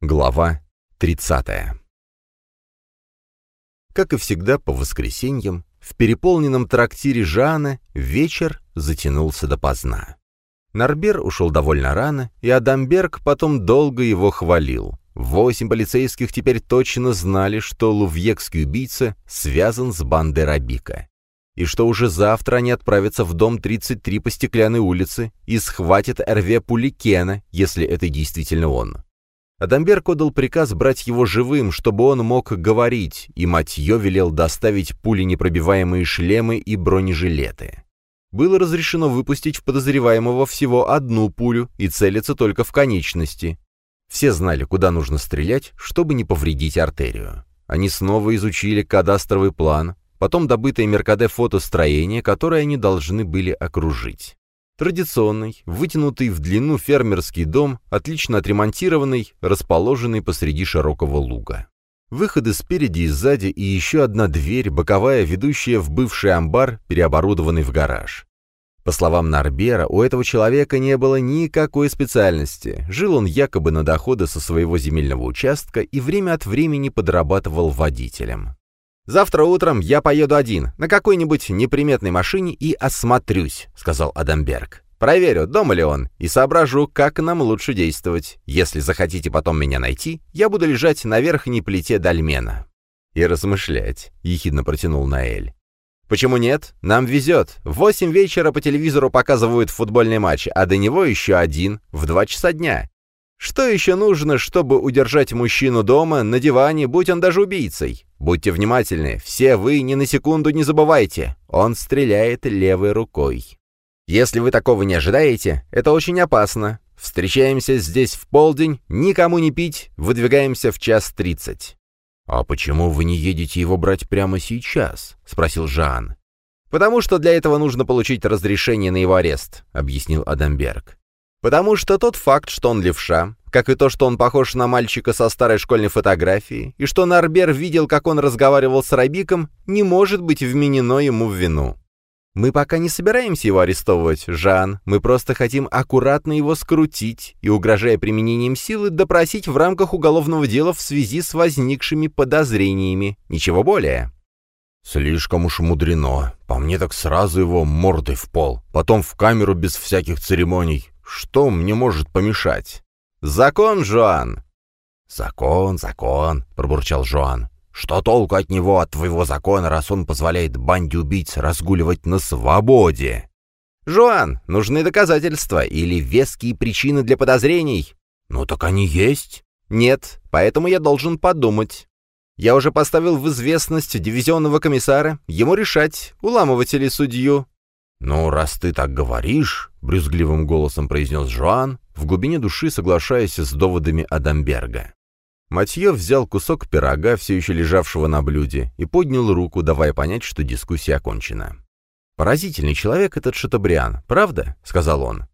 Глава 30. Как и всегда по воскресеньям, в переполненном трактире Жана вечер затянулся допоздна. Нарбер ушел довольно рано, и Адамберг потом долго его хвалил. Восемь полицейских теперь точно знали, что лувьекский убийца связан с бандой Рабика, и что уже завтра они отправятся в дом 33 по Стеклянной улице и схватят Эрве Пуликена, если это действительно он. Адамберг отдал приказ брать его живым, чтобы он мог говорить, и Матье велел доставить пули-непробиваемые шлемы и бронежилеты. Было разрешено выпустить в подозреваемого всего одну пулю и целиться только в конечности. Все знали, куда нужно стрелять, чтобы не повредить артерию. Они снова изучили кадастровый план, потом добытое Меркаде фотостроение, которое они должны были окружить. Традиционный, вытянутый в длину фермерский дом, отлично отремонтированный, расположенный посреди широкого луга. Выходы спереди и сзади и еще одна дверь, боковая, ведущая в бывший амбар, переоборудованный в гараж. По словам Нарбера, у этого человека не было никакой специальности. Жил он якобы на доходы со своего земельного участка и время от времени подрабатывал водителем. «Завтра утром я поеду один, на какой-нибудь неприметной машине и осмотрюсь», — сказал Адамберг. «Проверю, дома ли он, и соображу, как нам лучше действовать. Если захотите потом меня найти, я буду лежать на верхней плите дольмена». «И размышлять», — ехидно протянул Наэль. «Почему нет? Нам везет. В восемь вечера по телевизору показывают футбольный матч, а до него еще один, в два часа дня. Что еще нужно, чтобы удержать мужчину дома, на диване, будь он даже убийцей? Будьте внимательны, все вы ни на секунду не забывайте, он стреляет левой рукой. Если вы такого не ожидаете, это очень опасно. Встречаемся здесь в полдень, никому не пить, выдвигаемся в час тридцать». «А почему вы не едете его брать прямо сейчас?» — спросил Жан. «Потому что для этого нужно получить разрешение на его арест», — объяснил Адамберг. Потому что тот факт, что он левша, как и то, что он похож на мальчика со старой школьной фотографией, и что Нарбер видел, как он разговаривал с Рабиком, не может быть вменено ему в вину. Мы пока не собираемся его арестовывать, Жан, мы просто хотим аккуратно его скрутить и, угрожая применением силы, допросить в рамках уголовного дела в связи с возникшими подозрениями. Ничего более. «Слишком уж мудрено. По мне так сразу его мордой в пол. Потом в камеру без всяких церемоний. Что мне может помешать? Закон, Жоан!» «Закон, закон», — пробурчал Жоан. «Что толку от него, от твоего закона, раз он позволяет банде убийц разгуливать на свободе?» «Жоан, нужны доказательства или веские причины для подозрений?» «Ну так они есть». «Нет, поэтому я должен подумать. Я уже поставил в известность дивизионного комиссара, ему решать, уламывать или судью. «Ну, раз ты так говоришь», — брюзгливым голосом произнес Жоан, в глубине души соглашаясь с доводами Адамберга. Матье взял кусок пирога, все еще лежавшего на блюде, и поднял руку, давая понять, что дискуссия окончена. «Поразительный человек этот Шатабриан, правда?» — сказал он.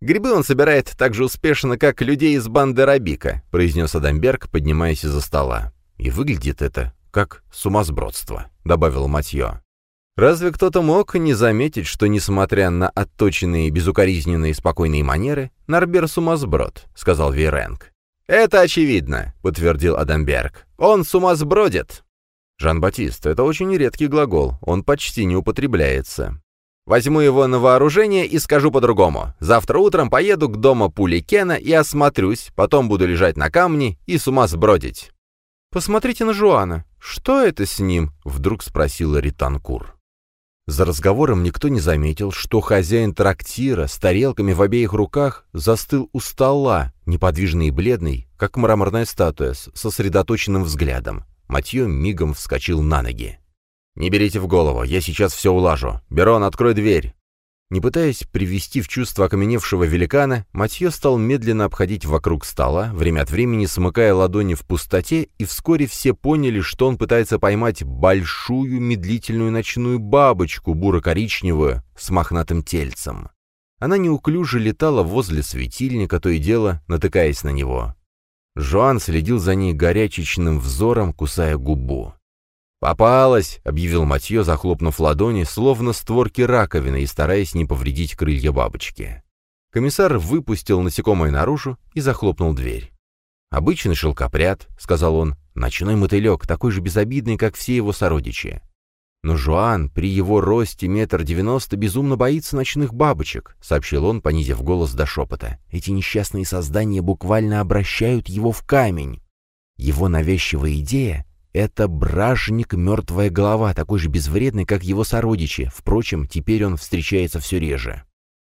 «Грибы он собирает так же успешно, как людей из банды Рабика», — произнес Адамберг, поднимаясь из-за стола. «И выглядит это как сумасбродство», — добавил Матье. Разве кто-то мог не заметить, что, несмотря на отточенные, безукоризненные, спокойные манеры, Нарбер сумасброд, — сказал Вейренг. «Это очевидно», — подтвердил Адамберг. «Он сумасбродит». «Жан-Батист, это очень редкий глагол, он почти не употребляется. Возьму его на вооружение и скажу по-другому. Завтра утром поеду к дому Пуликена и осмотрюсь, потом буду лежать на камне и с ума сбродить». «Посмотрите на Жуана. Что это с ним?» — вдруг спросила Ританкур. За разговором никто не заметил, что хозяин трактира с тарелками в обеих руках застыл у стола, неподвижный и бледный, как мраморная статуя, с сосредоточенным взглядом. Матье мигом вскочил на ноги. «Не берите в голову, я сейчас все улажу. Берон, открой дверь!» Не пытаясь привести в чувство окаменевшего великана, Матье стал медленно обходить вокруг стола, время от времени смыкая ладони в пустоте, и вскоре все поняли, что он пытается поймать большую медлительную ночную бабочку, буро-коричневую, с мохнатым тельцем. Она неуклюже летала возле светильника, то и дело, натыкаясь на него. Жоан следил за ней горячечным взором, кусая губу. «Попалась!» — объявил Матье, захлопнув ладони, словно створки раковины и стараясь не повредить крылья бабочки. Комиссар выпустил насекомое наружу и захлопнул дверь. «Обычный шелкопряд», — сказал он, — «ночной мотылек, такой же безобидный, как все его сородичи». «Но Жуан при его росте метр девяносто безумно боится ночных бабочек», — сообщил он, понизив голос до шепота. «Эти несчастные создания буквально обращают его в камень. Его навязчивая идея — это бражник «Мертвая голова», такой же безвредный, как его сородичи. Впрочем, теперь он встречается все реже.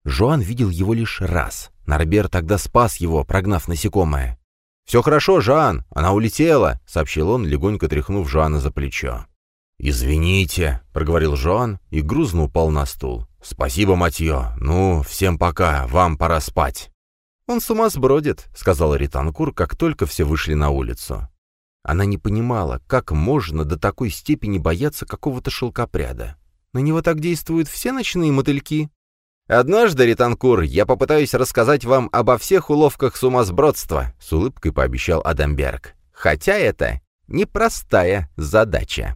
Жуан видел его лишь раз. Нарбер тогда спас его, прогнав насекомое. «Все хорошо, Жан, она улетела», — сообщил он, легонько тряхнув Жоана за плечо. «Извините», — проговорил Жоан и грузно упал на стул. «Спасибо, Матье. Ну, всем пока, вам пора спать». «Он с ума сбродит», — сказал Ританкур, как только все вышли на улицу. Она не понимала, как можно до такой степени бояться какого-то шелкопряда. На него так действуют все ночные мотыльки. «Однажды, Ританкур, я попытаюсь рассказать вам обо всех уловках сумасбродства», — с улыбкой пообещал Адамберг. «Хотя это непростая задача».